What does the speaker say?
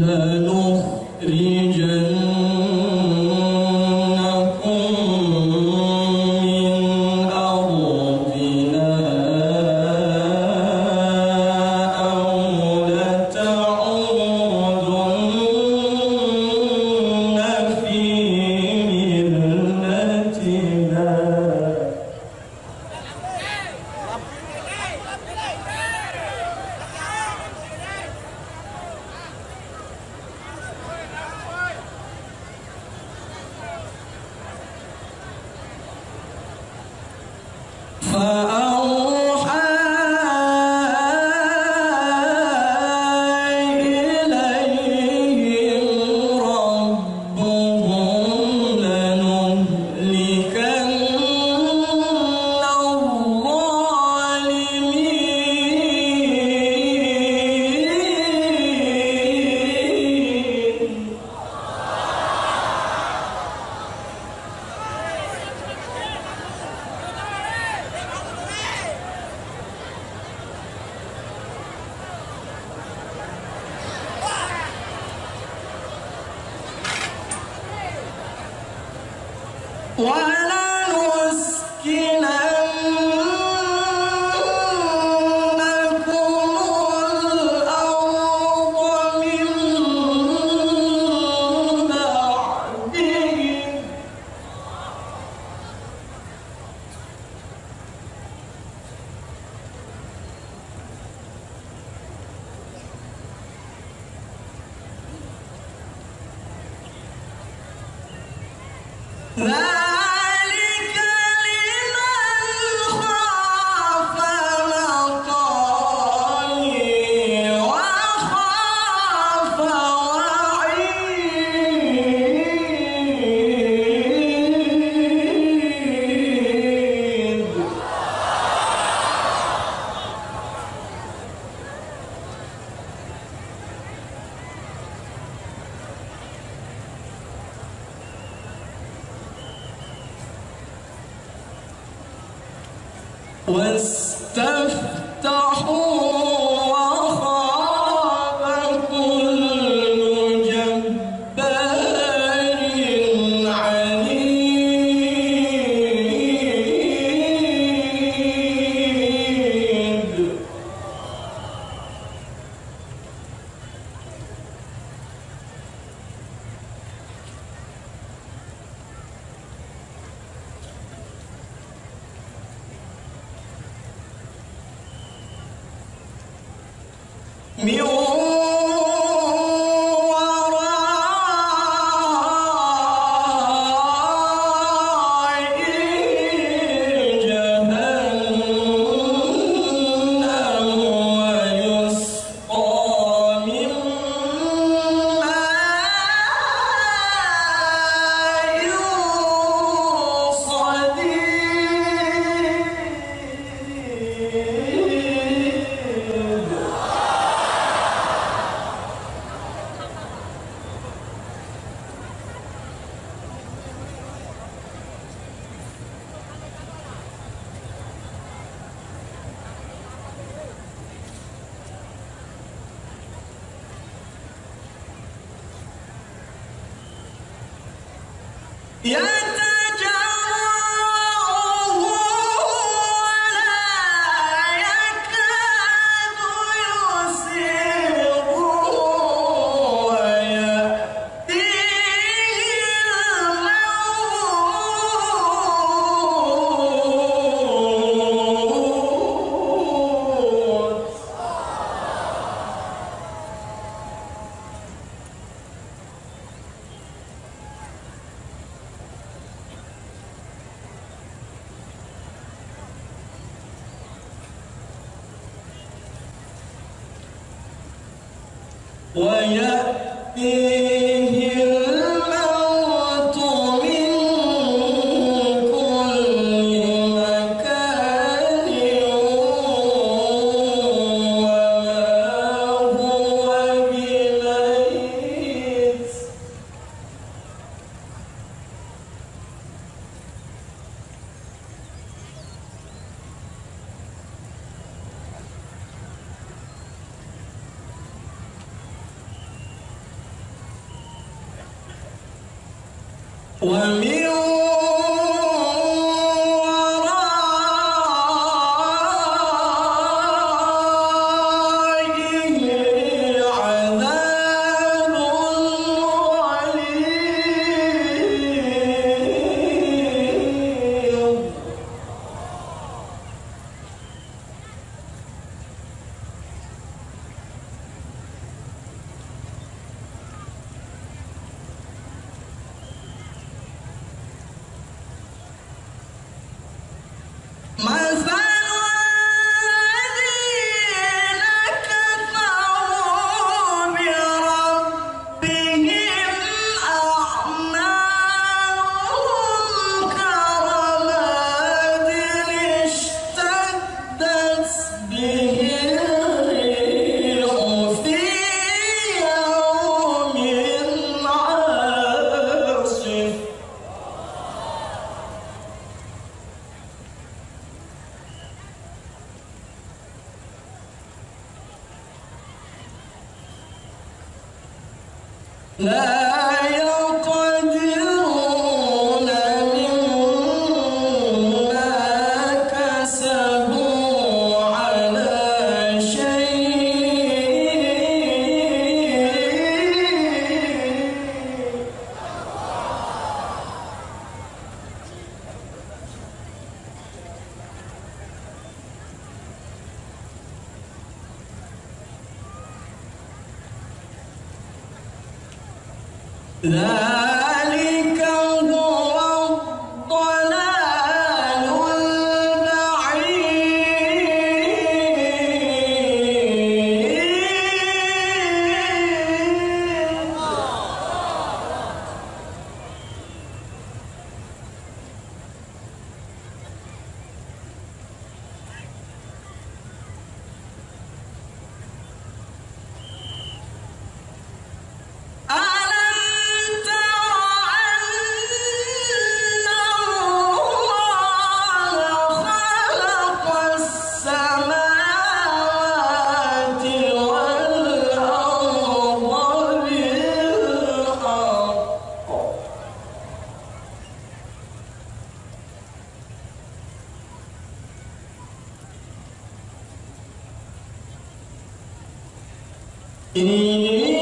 لا نخرج Bye. واستفتحوا 没有。Yeah! ويأتيه ومن لا Whoa. E